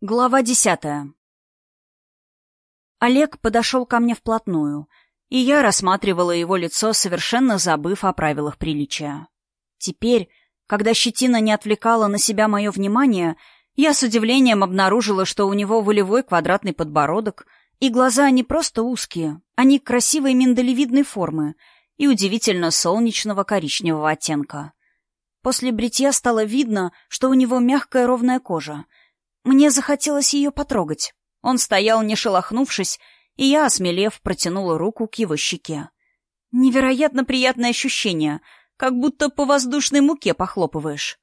Глава десятая. Олег подошел ко мне вплотную, и я рассматривала его лицо, совершенно забыв о правилах приличия. Теперь, когда щетина не отвлекала на себя мое внимание, я с удивлением обнаружила, что у него волевой квадратный подбородок, и глаза не просто узкие, они красивой миндалевидной формы и удивительно солнечного коричневого оттенка. После бритья стало видно, что у него мягкая ровная кожа — мне захотелось ее потрогать. Он стоял, не шелохнувшись, и я, осмелев, протянула руку к его щеке. Невероятно приятное ощущение, как будто по воздушной муке похлопываешь.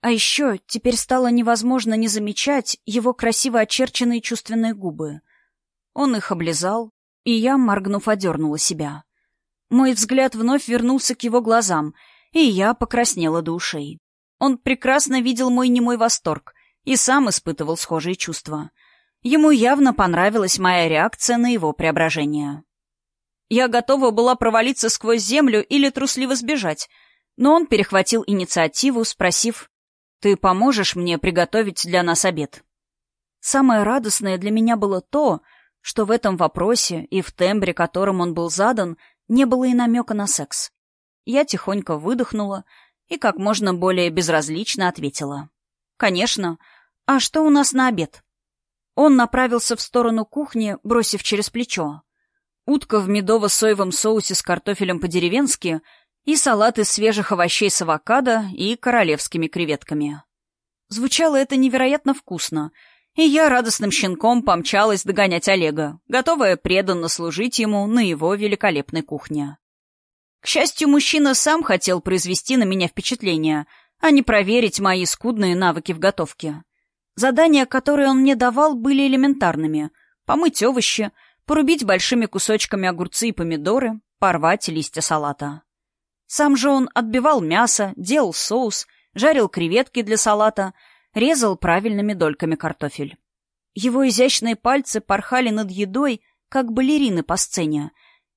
А еще теперь стало невозможно не замечать его красиво очерченные чувственные губы. Он их облизал, и я, моргнув, одернула себя. Мой взгляд вновь вернулся к его глазам, и я покраснела до ушей. Он прекрасно видел мой немой восторг и сам испытывал схожие чувства. Ему явно понравилась моя реакция на его преображение. Я готова была провалиться сквозь землю или трусливо сбежать, но он перехватил инициативу, спросив, «Ты поможешь мне приготовить для нас обед?» Самое радостное для меня было то, что в этом вопросе и в тембре, которым он был задан, не было и намека на секс. Я тихонько выдохнула и как можно более безразлично ответила. «Конечно. А что у нас на обед?» Он направился в сторону кухни, бросив через плечо. Утка в медово-соевом соусе с картофелем по-деревенски и салат из свежих овощей с авокадо и королевскими креветками. Звучало это невероятно вкусно, и я радостным щенком помчалась догонять Олега, готовая преданно служить ему на его великолепной кухне. К счастью, мужчина сам хотел произвести на меня впечатление, а не проверить мои скудные навыки в готовке. Задания, которые он мне давал, были элементарными. Помыть овощи, порубить большими кусочками огурцы и помидоры, порвать листья салата. Сам же он отбивал мясо, делал соус, жарил креветки для салата, резал правильными дольками картофель. Его изящные пальцы порхали над едой, как балерины по сцене.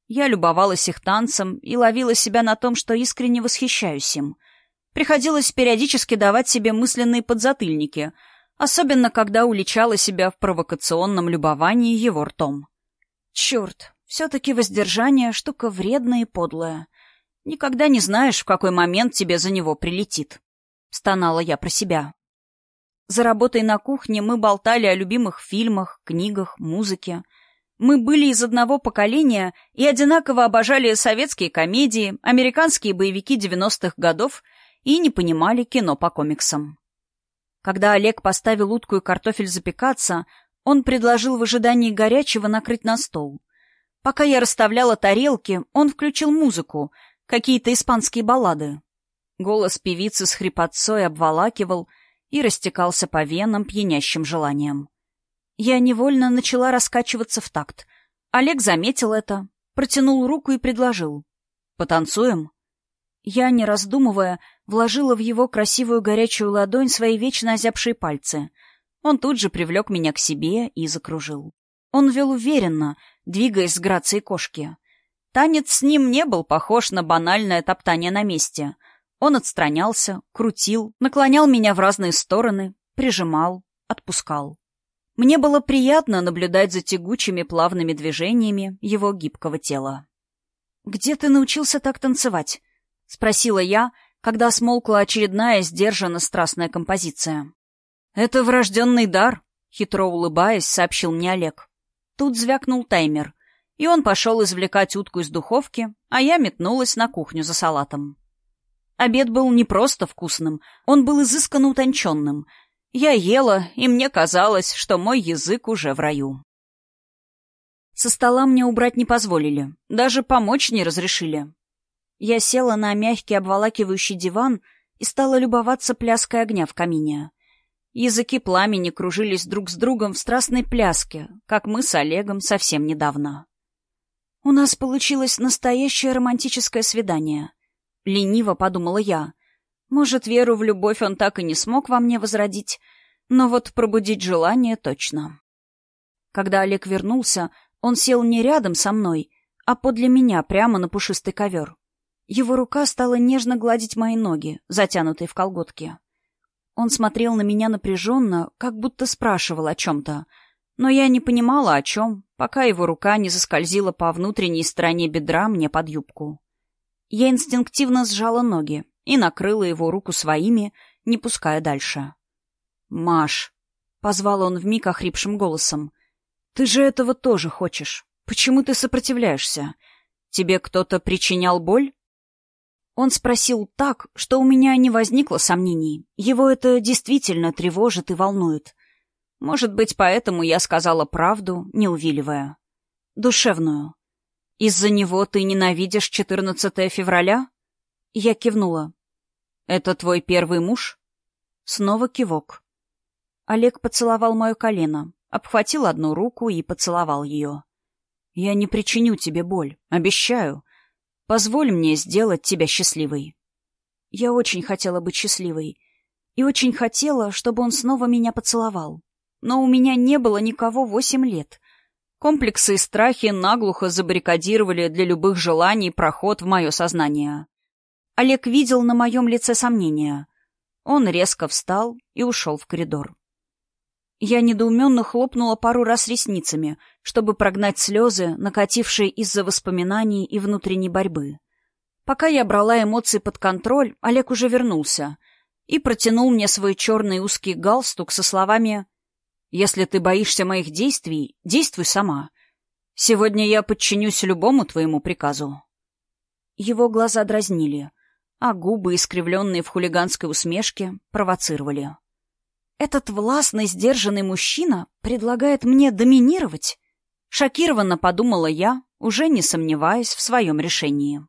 Я любовалась их танцем и ловила себя на том, что искренне восхищаюсь им. Приходилось периодически давать себе мысленные подзатыльники — особенно когда уличала себя в провокационном любовании его ртом. Черт, все-таки воздержание — штука вредная и подлая. Никогда не знаешь, в какой момент тебе за него прилетит. Стонала я про себя. За работой на кухне мы болтали о любимых фильмах, книгах, музыке. Мы были из одного поколения и одинаково обожали советские комедии, американские боевики 90-х годов и не понимали кино по комиксам. Когда Олег поставил утку и картофель запекаться, он предложил в ожидании горячего накрыть на стол. Пока я расставляла тарелки, он включил музыку, какие-то испанские баллады. Голос певицы с хрипотцой обволакивал и растекался по венам пьянящим желанием. Я невольно начала раскачиваться в такт. Олег заметил это, протянул руку и предложил. «Потанцуем?» Я, не раздумывая, вложила в его красивую горячую ладонь свои вечно озябшие пальцы. Он тут же привлек меня к себе и закружил. Он вел уверенно, двигаясь с грацией кошки. Танец с ним не был похож на банальное топтание на месте. Он отстранялся, крутил, наклонял меня в разные стороны, прижимал, отпускал. Мне было приятно наблюдать за тягучими плавными движениями его гибкого тела. «Где ты научился так танцевать?» — спросила я, когда смолкла очередная сдержанно страстная композиция. «Это врожденный дар», — хитро улыбаясь, сообщил мне Олег. Тут звякнул таймер, и он пошел извлекать утку из духовки, а я метнулась на кухню за салатом. Обед был не просто вкусным, он был изысканно утонченным. Я ела, и мне казалось, что мой язык уже в раю. Со стола мне убрать не позволили, даже помочь не разрешили. Я села на мягкий обволакивающий диван и стала любоваться пляской огня в камине. Языки пламени кружились друг с другом в страстной пляске, как мы с Олегом совсем недавно. У нас получилось настоящее романтическое свидание. Лениво подумала я. Может, веру в любовь он так и не смог во мне возродить, но вот пробудить желание точно. Когда Олег вернулся, он сел не рядом со мной, а подле меня, прямо на пушистый ковер. Его рука стала нежно гладить мои ноги, затянутые в колготки. Он смотрел на меня напряженно, как будто спрашивал о чем-то. Но я не понимала, о чем, пока его рука не заскользила по внутренней стороне бедра мне под юбку. Я инстинктивно сжала ноги и накрыла его руку своими, не пуская дальше. «Маш», — позвал он вмиг охрипшим голосом, — «ты же этого тоже хочешь. Почему ты сопротивляешься? Тебе кто-то причинял боль?» Он спросил так, что у меня не возникло сомнений. Его это действительно тревожит и волнует. Может быть, поэтому я сказала правду, не увиливая. Душевную. «Из-за него ты ненавидишь 14 февраля?» Я кивнула. «Это твой первый муж?» Снова кивок. Олег поцеловал мое колено, обхватил одну руку и поцеловал ее. «Я не причиню тебе боль, обещаю. Позволь мне сделать тебя счастливой». Я очень хотела быть счастливой. И очень хотела, чтобы он снова меня поцеловал. Но у меня не было никого восемь лет. Комплексы и страхи наглухо забаррикадировали для любых желаний проход в мое сознание. Олег видел на моем лице сомнения. Он резко встал и ушел в коридор. Я недоуменно хлопнула пару раз ресницами, чтобы прогнать слезы, накатившие из-за воспоминаний и внутренней борьбы. Пока я брала эмоции под контроль, Олег уже вернулся и протянул мне свой черный узкий галстук со словами если ты боишься моих действий, действуй сама. Сегодня я подчинюсь любому твоему приказу». Его глаза дразнили, а губы, искривленные в хулиганской усмешке, провоцировали. «Этот властный, сдержанный мужчина предлагает мне доминировать?» Шокированно подумала я, уже не сомневаясь в своем решении.